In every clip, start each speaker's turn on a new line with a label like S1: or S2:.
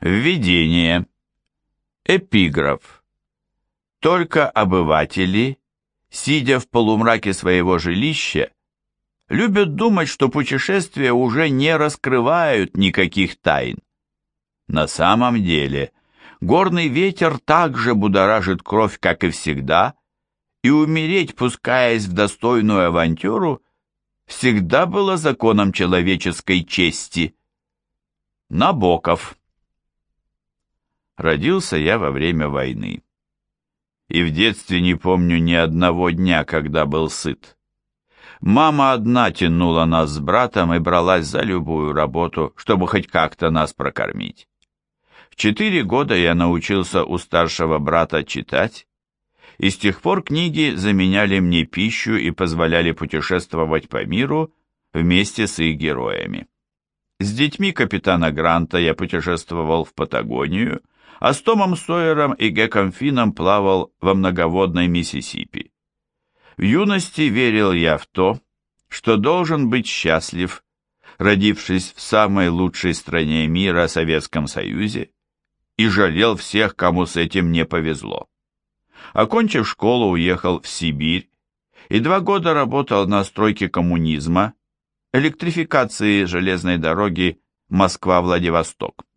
S1: Введение. Эпиграф. Только обыватели, сидя в полумраке своего жилища, любят думать, что путешествия уже не раскрывают никаких тайн. На самом деле, горный ветер также будоражит кровь, как и всегда, и умереть, пускаясь в достойную авантюру, всегда было законом человеческой чести. Набоков Родился я во время войны. И в детстве не помню ни одного дня, когда был сыт. Мама одна тянула нас с братом и бралась за любую работу, чтобы хоть как-то нас прокормить. В четыре года я научился у старшего брата читать, и с тех пор книги заменяли мне пищу и позволяли путешествовать по миру вместе с их героями. С детьми капитана Гранта я путешествовал в Патагонию, а с Томом Сойером и Геком Финном плавал во многоводной Миссисипи. В юности верил я в то, что должен быть счастлив, родившись в самой лучшей стране мира, Советском Союзе, и жалел всех, кому с этим не повезло. Окончив школу, уехал в Сибирь и два года работал на стройке коммунизма, электрификации железной дороги Москва-Владивосток.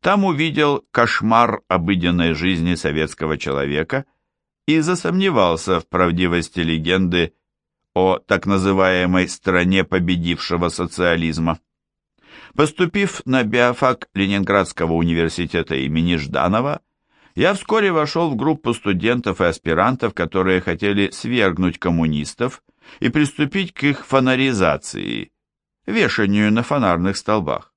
S1: Там увидел кошмар обыденной жизни советского человека – и засомневался в правдивости легенды о так называемой «стране победившего социализма». Поступив на биофак Ленинградского университета имени Жданова, я вскоре вошел в группу студентов и аспирантов, которые хотели свергнуть коммунистов и приступить к их фонаризации, вешанию на фонарных столбах.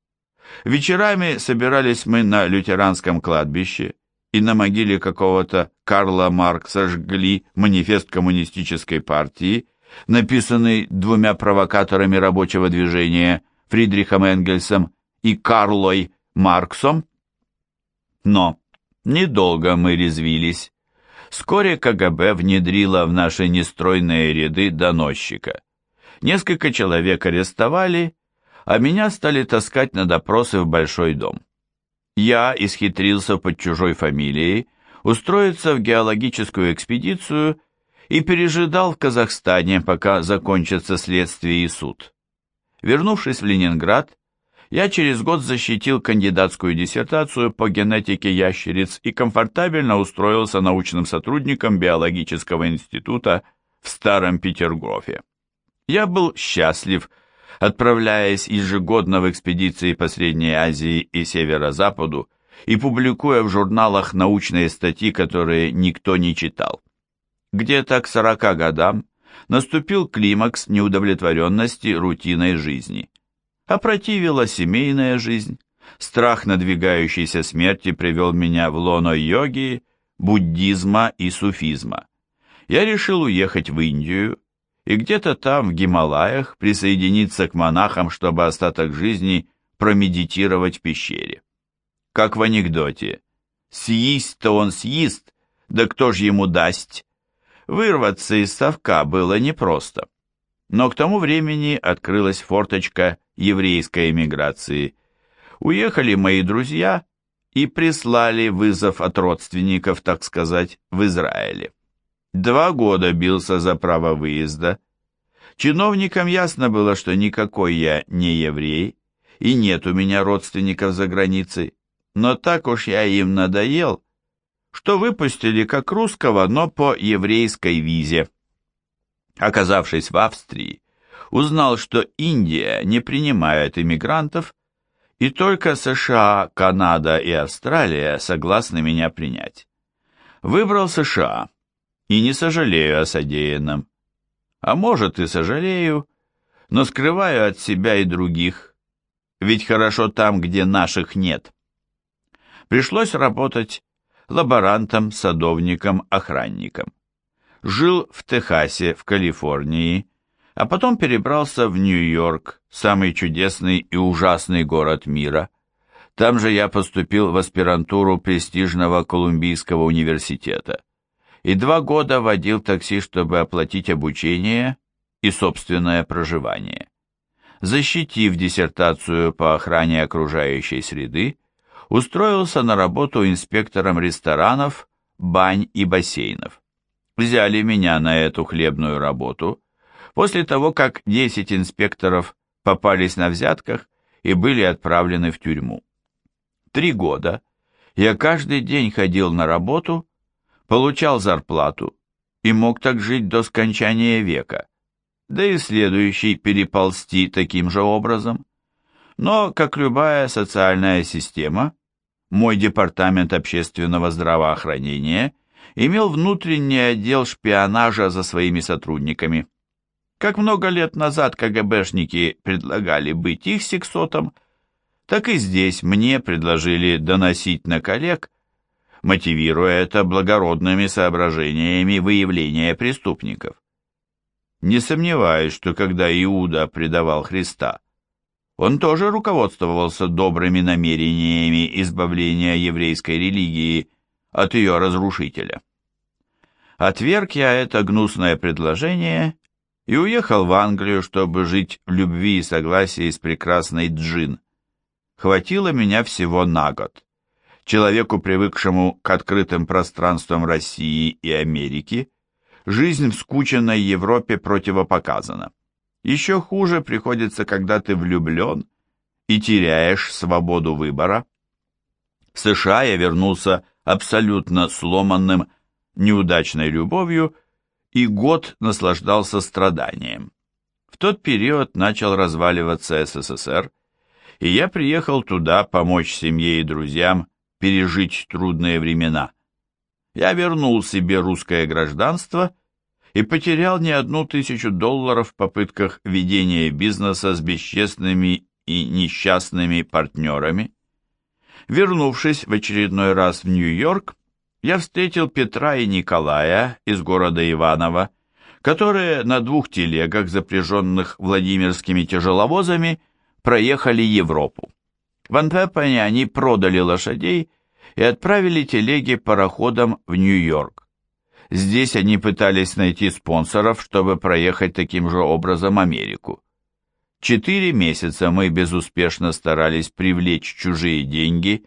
S1: Вечерами собирались мы на лютеранском кладбище, и на могиле какого-то Карла Маркса жгли манифест коммунистической партии, написанный двумя провокаторами рабочего движения Фридрихом Энгельсом и Карлой Марксом. Но недолго мы резвились. Вскоре КГБ внедрило в наши нестройные ряды доносчика. Несколько человек арестовали, а меня стали таскать на допросы в большой дом я исхитрился под чужой фамилией устроиться в геологическую экспедицию и пережидал в Казахстане, пока закончится следствие и суд. Вернувшись в Ленинград, я через год защитил кандидатскую диссертацию по генетике ящериц и комфортабельно устроился научным сотрудником биологического института в Старом Петергофе. Я был счастлив, отправляясь ежегодно в экспедиции по Средней Азии и Северо-Западу и публикуя в журналах научные статьи, которые никто не читал. Где-то к 40 годам наступил климакс неудовлетворенности рутиной жизни. Опротивила семейная жизнь, страх надвигающейся смерти привел меня в лоно йоги, буддизма и суфизма. Я решил уехать в Индию, и где-то там, в Гималаях, присоединиться к монахам, чтобы остаток жизни промедитировать в пещере. Как в анекдоте. Съесть-то он съест, да кто ж ему даст? Вырваться из совка было непросто. Но к тому времени открылась форточка еврейской эмиграции. Уехали мои друзья и прислали вызов от родственников, так сказать, в Израиле. Два года бился за право выезда. Чиновникам ясно было, что никакой я не еврей, и нет у меня родственников за границей, но так уж я им надоел, что выпустили как русского, но по еврейской визе. Оказавшись в Австрии, узнал, что Индия не принимает иммигрантов, и только США, Канада и Австралия согласны меня принять. Выбрал США и не сожалею о содеянном. А может и сожалею, но скрываю от себя и других, ведь хорошо там, где наших нет. Пришлось работать лаборантом, садовником, охранником. Жил в Техасе, в Калифорнии, а потом перебрался в Нью-Йорк, самый чудесный и ужасный город мира. Там же я поступил в аспирантуру престижного Колумбийского университета и два года водил такси, чтобы оплатить обучение и собственное проживание. Защитив диссертацию по охране окружающей среды, устроился на работу инспектором ресторанов, бань и бассейнов. Взяли меня на эту хлебную работу после того, как 10 инспекторов попались на взятках и были отправлены в тюрьму. Три года я каждый день ходил на работу, получал зарплату и мог так жить до скончания века, да и следующий переползти таким же образом. Но, как любая социальная система, мой департамент общественного здравоохранения имел внутренний отдел шпионажа за своими сотрудниками. Как много лет назад КГБшники предлагали быть их сексотом, так и здесь мне предложили доносить на коллег, мотивируя это благородными соображениями выявления преступников. Не сомневаюсь, что когда Иуда предавал Христа, он тоже руководствовался добрыми намерениями избавления еврейской религии от ее разрушителя. Отверг я это гнусное предложение и уехал в Англию, чтобы жить в любви и согласии с прекрасной Джин. Хватило меня всего на год. Человеку, привыкшему к открытым пространствам России и Америки, жизнь в скученной Европе противопоказана. Еще хуже приходится, когда ты влюблен и теряешь свободу выбора. В США я вернулся абсолютно сломанным неудачной любовью и год наслаждался страданием. В тот период начал разваливаться СССР, и я приехал туда помочь семье и друзьям пережить трудные времена. Я вернул себе русское гражданство и потерял не одну тысячу долларов в попытках ведения бизнеса с бесчестными и несчастными партнерами. Вернувшись в очередной раз в Нью-Йорк, я встретил Петра и Николая из города Иваново, которые на двух телегах, запряженных Владимирскими тяжеловозами, проехали Европу. В Антверпене они продали лошадей и отправили телеги пароходом в Нью-Йорк. Здесь они пытались найти спонсоров, чтобы проехать таким же образом Америку. Четыре месяца мы безуспешно старались привлечь чужие деньги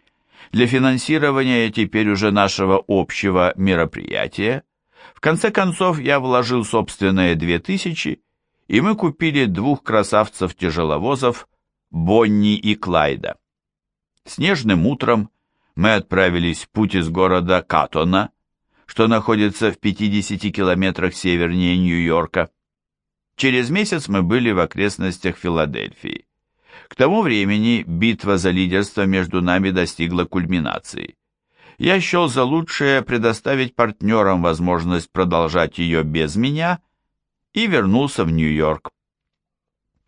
S1: для финансирования теперь уже нашего общего мероприятия. В конце концов я вложил собственные две тысячи, и мы купили двух красавцев-тяжеловозов Бонни и Клайда. Снежным утром мы отправились в путь из города Катона, что находится в 50 километрах севернее Нью-Йорка. Через месяц мы были в окрестностях Филадельфии. К тому времени битва за лидерство между нами достигла кульминации. Я счел за лучшее предоставить партнерам возможность продолжать ее без меня и вернулся в Нью-Йорк.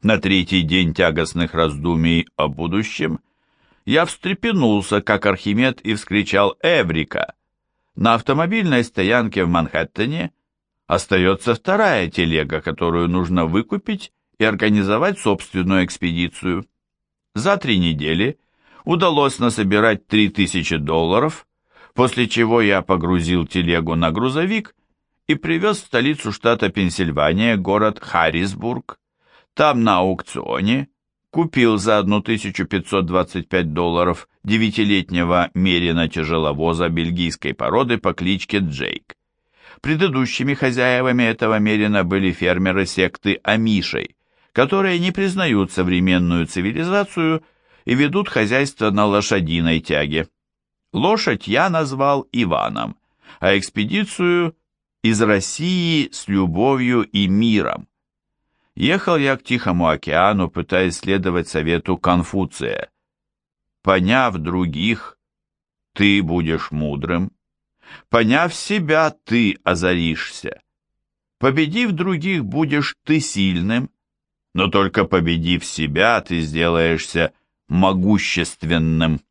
S1: На третий день тягостных раздумий о будущем я встрепенулся, как Архимед, и вскричал «Эврика!». На автомобильной стоянке в Манхэттене остается вторая телега, которую нужно выкупить и организовать собственную экспедицию. За три недели удалось насобирать 3000 долларов, после чего я погрузил телегу на грузовик и привез в столицу штата Пенсильвания, город Харрисбург. Там на аукционе купил за 1525 долларов девятилетнего мерина тяжеловоза бельгийской породы по кличке Джейк. Предыдущими хозяевами этого мерина были фермеры секты Амишей, которые не признают современную цивилизацию и ведут хозяйство на лошадиной тяге. Лошадь я назвал Иваном, а экспедицию из России с любовью и миром. Ехал я к Тихому океану, пытаясь следовать совету Конфуция. Поняв других, ты будешь мудрым, Поняв себя, ты озаришься. Победив других, будешь ты сильным, но только победив себя, ты сделаешься могущественным.